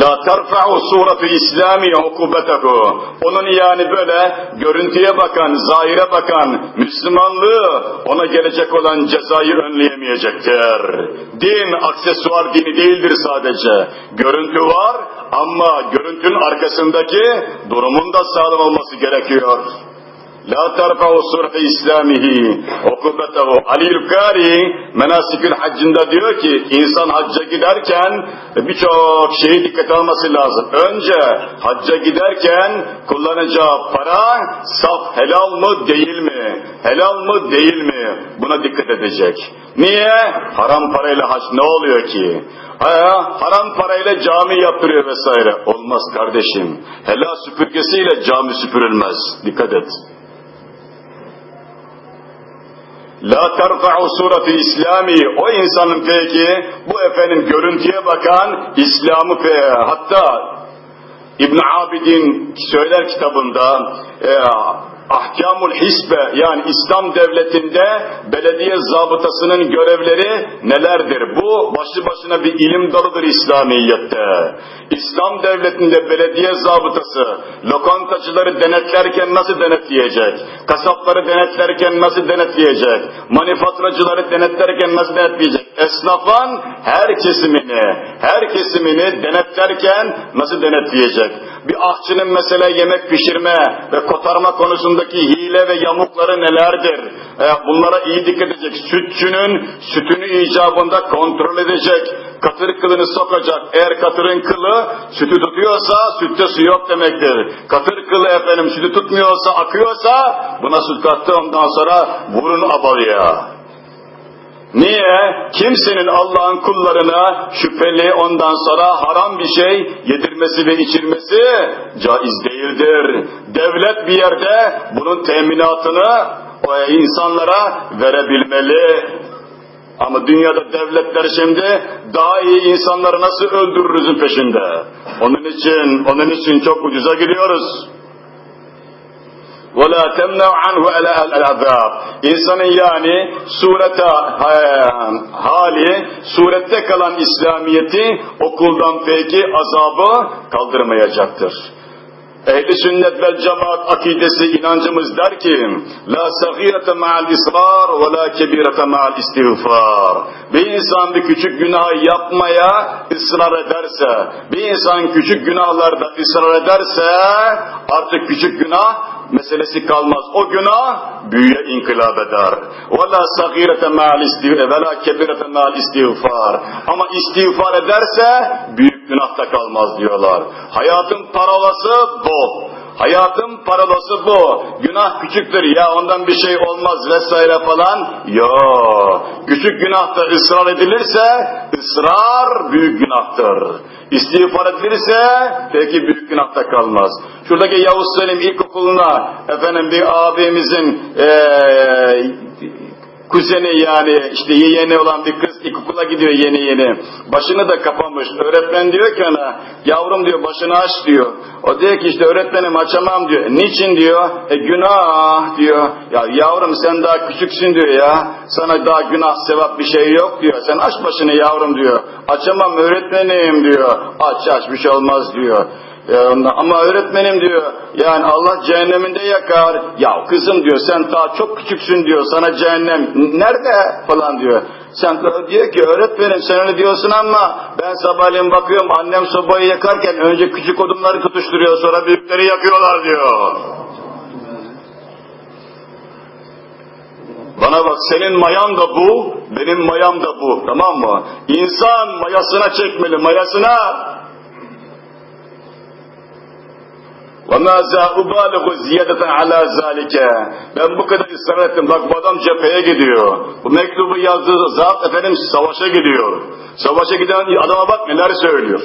La terfa'u suratu İslami ukubetehu. Onun yani böyle görüntüye bakan, zahire bakan Müslümanlığı ona gelecek olan cezayı önleyemeyecektir. Din aksesuar dini değildir sadece. Görüntü var ama görüntünün arkasındaki durumun da sağlam olması gerekiyor. La terfa'u surfe İslamihi okubetehu. Ali Kari menasikül haccında diyor ki insan hacca giderken birçok şeyi dikkat alması lazım. Önce hacca giderken kullanacağı para saf helal mı değil mi? Helal mı değil mi? Buna dikkat edecek. Niye? Haram parayla hac ne oluyor ki? Ha, haram parayla cami yaptırıyor vesaire. Olmaz kardeşim. Helal süpürgesiyle cami süpürülmez. Dikkat et. La terfa'u surati İslami. O insanın peki bu efendim görüntüye bakan İslam'ı hatta İbn Abidin söyler kitabında e, Ahkamul Hisbe yani İslam devletinde belediye zabıtasının görevleri nelerdir? Bu başlı başına bir ilim dalıdır İslamiyet'te. İslam devletinde belediye zabıtası lokantacıları denetlerken nasıl denetleyecek? Kasapları denetlerken nasıl denetleyecek? Manifaturacıları denetlerken nasıl denetleyecek? Esnafın her kesimini, her kesimini denetlerken nasıl denetleyecek? Bir ahçının mesela yemek pişirme ve kotarma konusundaki hile ve yamukları nelerdir? Bunlara iyi dikkat edecek. Sütçünün sütünü icabında kontrol edecek. Katır kılını sokacak. Eğer katırın kılı sütü tutuyorsa sütte su yok demektir. Katır kılı efendim sütü tutmuyorsa akıyorsa buna süt kattı ondan sonra vurun abalıya. Niye? Kimsenin Allah'ın kullarına şüpheli ondan sonra haram bir şey yedirmesi ve içirmesi caiz değildir. Devlet bir yerde bunun teminatını o insanlara verebilmeli. Ama dünyada devletler şimdi daha iyi insanları nasıl öldürürüzün peşinde. Onun için, onun için çok ucuza gidiyoruz. وَلَا تَمْنَعْ عَنْهُ الْعَذَابِ İnsanın yani surete hali, surette kalan İslamiyeti okuldan peki azabı kaldırmayacaktır. Ehli sünnet vel cemaat akidesi inancımız der ki la sagirete ma'al israr ve la kebirete ma'al istiğfar. Bir insan bir küçük günah yapmaya ısrar ederse, bir insan küçük günahlarda ısrar ederse artık küçük günah meselesi kalmaz. O günah büyüye inkılap eder. وَلَا صَغِيرَةَ مَا وَلَا كَبِرَةَ مَا istiğfar. Ama istiğfar ederse büyük günahta kalmaz diyorlar. Hayatın parolası bu. Hayatın parolası bu. Günah küçüktür ya ondan bir şey olmaz vesaire falan. Yo. Küçük günahta ısrar edilirse ısrar büyük günahtır. İstiğfar edilirse peki büyük günahta kalmaz. Şuradaki Yavuz Selim İlkokulu'na efendim bir abimizin ee, kuzeni yani işte yeğeni olan bir kız ilkokula gidiyor yeni yeni. Başını da kapamış. Öğretmen diyor ki ona yavrum diyor başını aç diyor. O diyor ki işte öğretmenim açamam diyor. Niçin diyor? E günah diyor. Ya yavrum sen daha küçüksün diyor ya. Sana daha günah sevap bir şey yok diyor. Sen aç başını yavrum diyor. Açamam öğretmenim diyor. Aç aç bir şey olmaz diyor. Ama öğretmenim diyor, yani Allah cehenneminde yakar. Ya kızım diyor, sen daha çok küçüksün diyor, sana cehennem nerede falan diyor. Sen diyor ki öğretmenim sen öyle diyorsun ama ben sabahleyin bakıyorum annem sobayı yakarken önce küçük odunları tutuşturuyor sonra büyükleri yakıyorlar diyor. Bana bak senin mayan da bu, benim mayam da bu tamam mı? İnsan mayasına çekmeli, mayasına وَمَا زَا اُبَالِغُ زِيَدَةً عَلَى ذَٰلِكَ Ben bu kadar ısrar ettim. Bak bu adam cepheye gidiyor. Bu mektubu yazdığı zat efendim savaşa gidiyor. Savaşa giden adama bak neler söylüyor.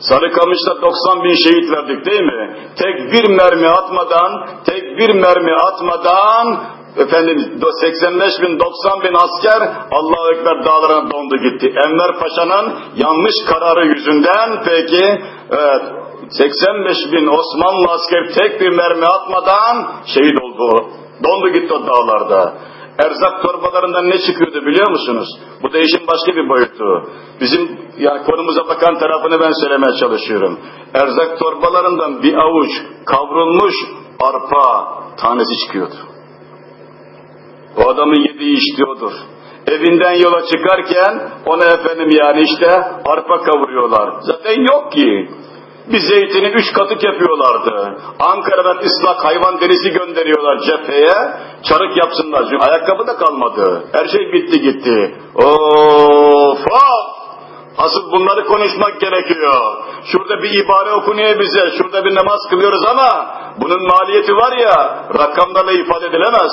Sarıkamış'ta 90 bin şehit verdik değil mi? Tek bir mermi atmadan, tek bir mermi atmadan efendim 85 bin 90 bin asker Allahu Ekber dağlarına dondu gitti. Enver Paşa'nın yanlış kararı yüzünden peki evet, 85 bin Osmanlı asker tek bir mermi atmadan şehit oldu. Dondu gitti o dağlarda. Erzak torbalarından ne çıkıyordu biliyor musunuz? Bu da işin başka bir boyutu. Bizim yani konumuza bakan tarafını ben söylemeye çalışıyorum. Erzak torbalarından bir avuç kavrulmuş arpa tanesi çıkıyordu. O adamın yediği içtiği odur. Evinden yola çıkarken ona efendim yani işte arpa kavuruyorlar. Zaten yok ki. Bir zeytini üç katık yapıyorlardı. Ankara'dan ıslak hayvan derisi gönderiyorlar cepheye. Çarık yapsınlar. Çünkü ayakkabı da kalmadı. Her şey bitti gitti. Of of! Asıl bunları konuşmak gerekiyor. Şurada bir ibare okunuyor bize, şurada bir namaz kılıyoruz ama bunun maliyeti var ya, rakamlarla ifade edilemez.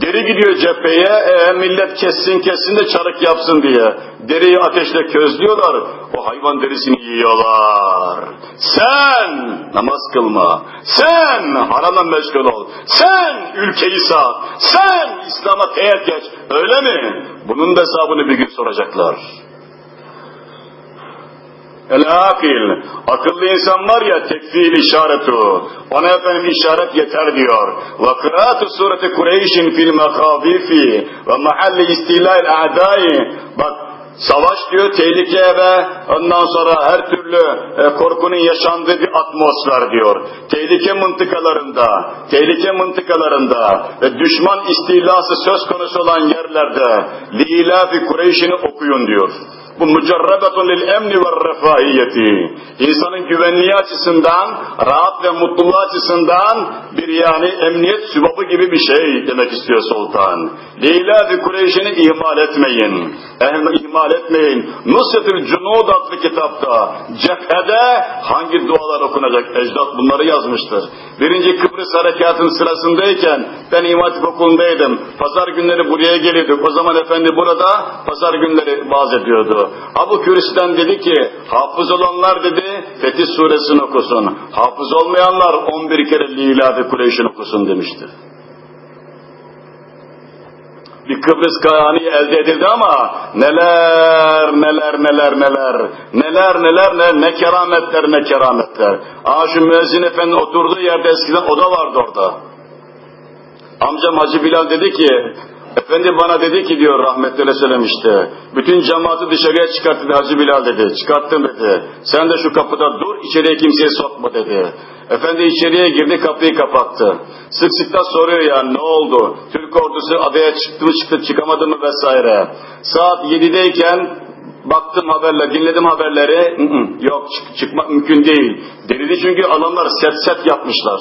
Deri gidiyor cepheye, e, millet kessin kessin de çarık yapsın diye. Deriyi ateşle közlüyorlar, o hayvan derisini yiyorlar. Sen namaz kılma, sen harama meşgul ol, sen ülkeyi sağ, sen İslam'a teğet geç, öyle mi? Bunun da hesabını bir gün soracaklar. El akil, akıllı insan var ya tekfil işaretu, ona efendim işaret yeter diyor. Ve kıraatü sureti Kureyş'in fil mekabifi ve mahalli istila'il a'dai. Bak savaş diyor tehlike ve ondan sonra her türlü e, korkunun yaşandığı bir atmosfer diyor. Tehlike mıntıkalarında, tehlike mıntıkalarında ve düşman istilası söz konusu olan yerlerde liilafi Kureyş'ini okuyun diyor. Bu mücerrebetun lil emni ve refahiyeti. İnsanın güvenliği açısından, rahat ve mutluluğu açısından bir yani emniyet sübabı gibi bir şey demek istiyor sultan. Leyla ve Kureyş'ini ihmal etmeyin. Ehl ihmal etmeyin. Nusretül Cunud adlı kitapta cephede hangi dualar okunacak? Ecdat bunları yazmıştır. Birinci Kıbrıs harekatın sırasındayken ben İmam Hatip okulundaydım. Pazar günleri buraya geliyorduk. O zaman efendi burada pazar günleri vaaz ediyordu. Abu Kürsü'den dedi ki hafız olanlar dedi Fetih suresini okusun. Hafız olmayanlar 11 kere Lila Kureyş'in okusun demişti. Bir Kıbrıs Kayani elde edildi ama neler neler neler neler neler neler ne, ne kerametler ne kerametler. Aa şu müezzin efendi oturduğu yerde eskiden oda vardı orada. Amcam Hacı Bilal dedi ki Efendi bana dedi ki diyor rahmetli öyle söylemişti. Bütün cemaati dışarıya çıkart dedi Hacı Bilal dedi. Çıkarttım dedi. Sen de şu kapıda dur içeriye kimseyi sokma dedi. Efendi içeriye girdi kapıyı kapattı. Sık sık da soruyor yani ne oldu? Türk ordusu adaya çıktı mı çıktı çıkamadı mı vesaire. Saat 7'deyken baktım haberler, dinledim haberleri. Yok çık, çıkmak mümkün değil. Denildi çünkü alanlar set set yapmışlar.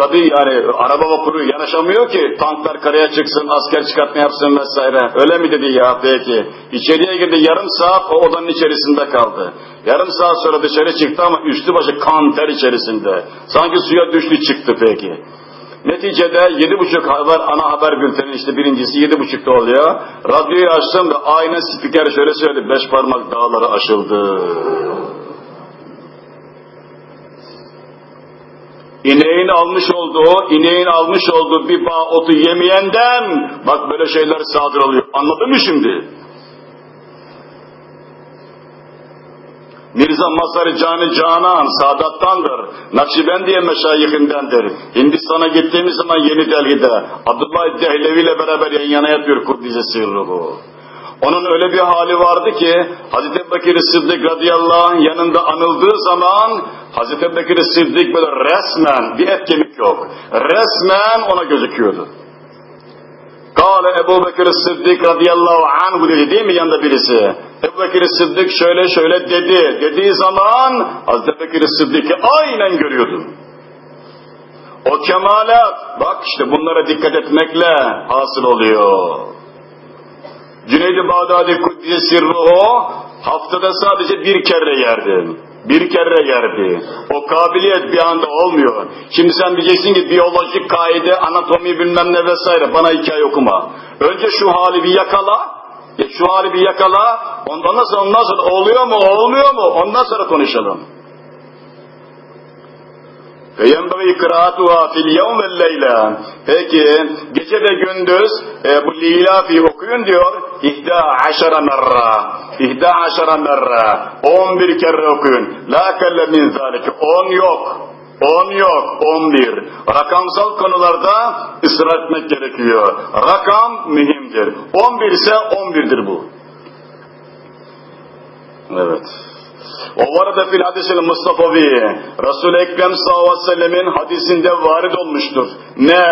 Tabii yani araba vapuru yanaşamıyor ki tanklar karaya çıksın, asker çıkartma yapsın vesaire. Öyle mi dedi ya peki? İçeriye girdi yarım saat o odanın içerisinde kaldı. Yarım saat sonra dışarı çıktı ama üstü başı kan ter içerisinde. Sanki suya düştü çıktı peki. Neticede yedi buçuk haber, ana haber bülteni işte birincisi yedi buçukta oluyor. Radyoyu açtım ve aynen spiker şöyle söyledi. Beş parmak dağları aşıldı. İneğin almış olduğu, ineğin almış olduğu bir bağ otu yemeyenden bak böyle şeyler sadır oluyor. Anladın mı şimdi? Mirza Mazhar Cani Canan Sadat'tandır. Nakşibendiye meşayihindendir. Hindistan'a gittiğimiz zaman Yeni Delhi'de Abdullah Dehlevi ile beraber yan yana yatıyor Kuddise Sırruhu. Onun öyle bir hali vardı ki Hazreti Bekir Sıddık radıyallahu anh yanında anıldığı zaman Hazreti Bekir Sıddık böyle resmen bir et kemik yok. Resmen ona gözüküyordu. Kale Ebu Bekir Sıddık radıyallahu anh dedi değil mi yanında birisi? Ebu Bekir Sıddık şöyle şöyle dedi. Dediği zaman Hazreti Bekir Sıddık'ı aynen görüyordu. O kemalat bak işte bunlara dikkat etmekle hasıl oluyor. Cüneyd-i Bağdadi Kuddise Sirruhu haftada sadece bir kere yerdi. Bir kere yerdi. O kabiliyet bir anda olmuyor. Şimdi sen diyeceksin ki biyolojik kaide, anatomi bilmem ne vesaire bana hikaye okuma. Önce şu hali bir yakala, şu hali bir yakala, ondan sonra ondan sonra oluyor mu olmuyor mu ondan sonra konuşalım. Kıraatuha fil yevm ve leyla. Peki gece ve gündüz e, bu lilafi okuyun diyor. İhda aşara merra. İhda aşara merra. On bir kere okuyun. La kelle min zalik. On yok. On yok, on bir. Rakamsal konularda ısrar etmek gerekiyor. Rakam mühimdir. On bir ise on birdir bu. Evet. O varada fil hadisil Mustafavi. Resul-i Ekrem sallallahu aleyhi ve sellemin hadisinde varid olmuştur. Ne?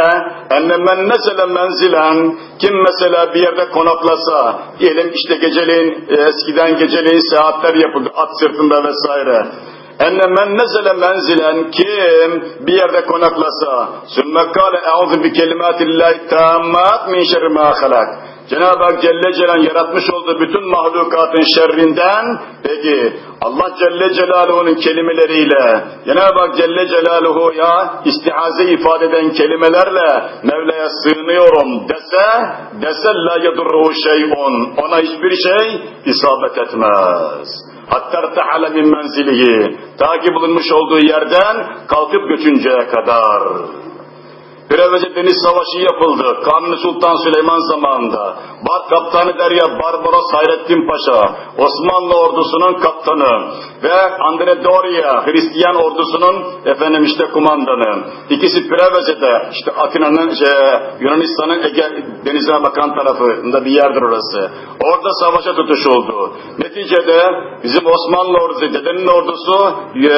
Enne men nesele menzilen kim mesela bir yerde konaklasa diyelim işte geceleyin eskiden geceleyin seyahatler yapıldı at sırtında vesaire. Enne men nezele menzilen kim bir yerde konaklasa sümme kâle eûzu bi kelimâtillâhi tâmmât min şerri halak. Cenab-ı Hak Celle Celal yaratmış olduğu bütün mahlukatın şerrinden peki Allah Celle Celaluhu'nun kelimeleriyle Cenab-ı Hak Celle Celaluhu ya istihaze ifade eden kelimelerle Mevla'ya sığınıyorum dese dese la yadurruhu şey'un ona hiçbir şey isabet etmez. Hatta ertehale min menzilihi ta ki bulunmuş olduğu yerden kalkıp göçünceye kadar. Bir evvelce deniz savaşı yapıldı. Kanuni Sultan Süleyman zamanında. Bak kaptanı Derya Barbaros Hayrettin Paşa, Osmanlı ordusunun kaptanı ve Andre Doria, Hristiyan ordusunun efendim işte kumandanı. İkisi Preveze'de, işte Atina'nın, şey, Yunanistan'ın Ege denizine bakan tarafında bir yerdir orası. Orada savaşa tutuşuldu. Neticede bizim Osmanlı ordusu, dedenin ordusu e,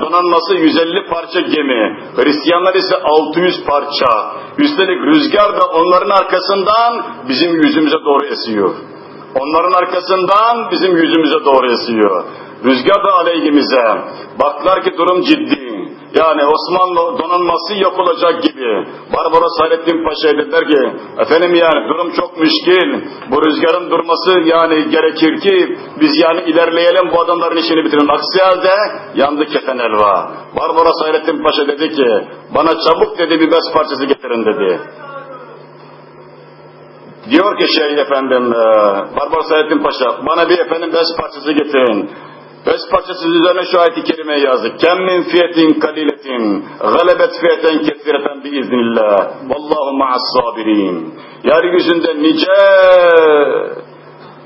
donanması 150 parça gemi. Hristiyanlar ise 600 parça parça. Üstelik rüzgar da onların arkasından bizim yüzümüze doğru esiyor. Onların arkasından bizim yüzümüze doğru esiyor. Rüzgar da aleyhimize. Baklar ki durum ciddi. Yani Osmanlı donanması yok olacak gibi. Barbaros Hayrettin Paşa'ya dediler ki, efendim yani durum çok müşkil. Bu rüzgarın durması yani gerekir ki biz yani ilerleyelim bu adamların işini bitirelim. Aksi halde yandı keten elva. Barbaros Hayrettin Paşa dedi ki, bana çabuk dedi bir bez parçası getirin dedi. Diyor ki şey efendim, Barbaros Hayrettin Paşa, bana bir efendim bez parçası getirin. Bez parçası üzerine şu ayet-i kerimeyi yazdık. Kem min fiyetin kaliletin, galebet fiyeten kesireten biiznillah. Vallahu ma'as sabirin. Yeryüzünde nice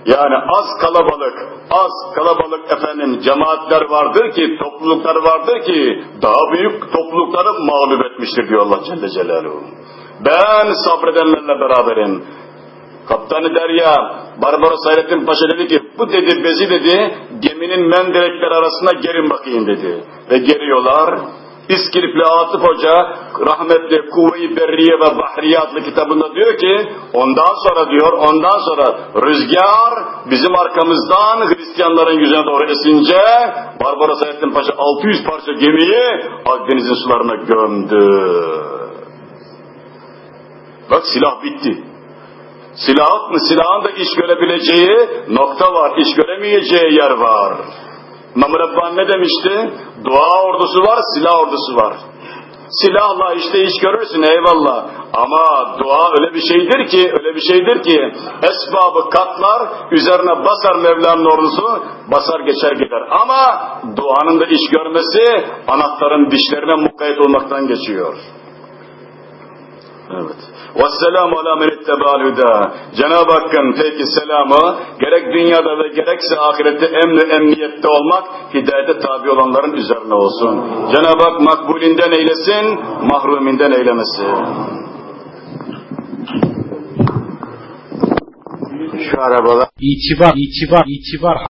yani az kalabalık, az kalabalık efendim cemaatler vardır ki, topluluklar vardır ki daha büyük toplulukları mağlup etmiştir diyor Allah Celle Celaluhu. Ben sabredenlerle beraberim. Kaptanı Derya, Barbaros Hayrettin Paşa dedi ki, bu dedi bezi dedi, geminin menderekleri arasına gerin bakayım dedi. Ve geriyorlar. İskilipli Atıf Hoca, rahmetli Kuvve-i Berriye ve Bahriye adlı kitabında diyor ki, ondan sonra diyor, ondan sonra rüzgar bizim arkamızdan Hristiyanların yüzüne doğru esince, Barbaros Hayrettin Paşa 600 parça gemiyi Akdeniz'in sularına gömdü. Bak silah bitti. Silah? Silahın da iş görebileceği nokta var, iş göremeyeceği yer var. İmam ne demişti? Dua ordusu var, silah ordusu var. silahla işte iş görürsün eyvallah. Ama dua öyle bir şeydir ki, öyle bir şeydir ki esbabı katlar, üzerine basar Mevla'nın ordusu, basar geçer gider. Ama duanın da iş görmesi anahtarın dişlerine mukayyet olmaktan geçiyor. Evet. Ala men itteba'al huda. Cenab-ı Hakk'ın peki selamı gerek dünyada ve gerekse ahirette emni emniyette olmak hidayete tabi olanların üzerine olsun. Cenab-ı Hak makbulinden eylesin, mahruminden eylemesin. Şu arabalar İtibar, itibar, itibar.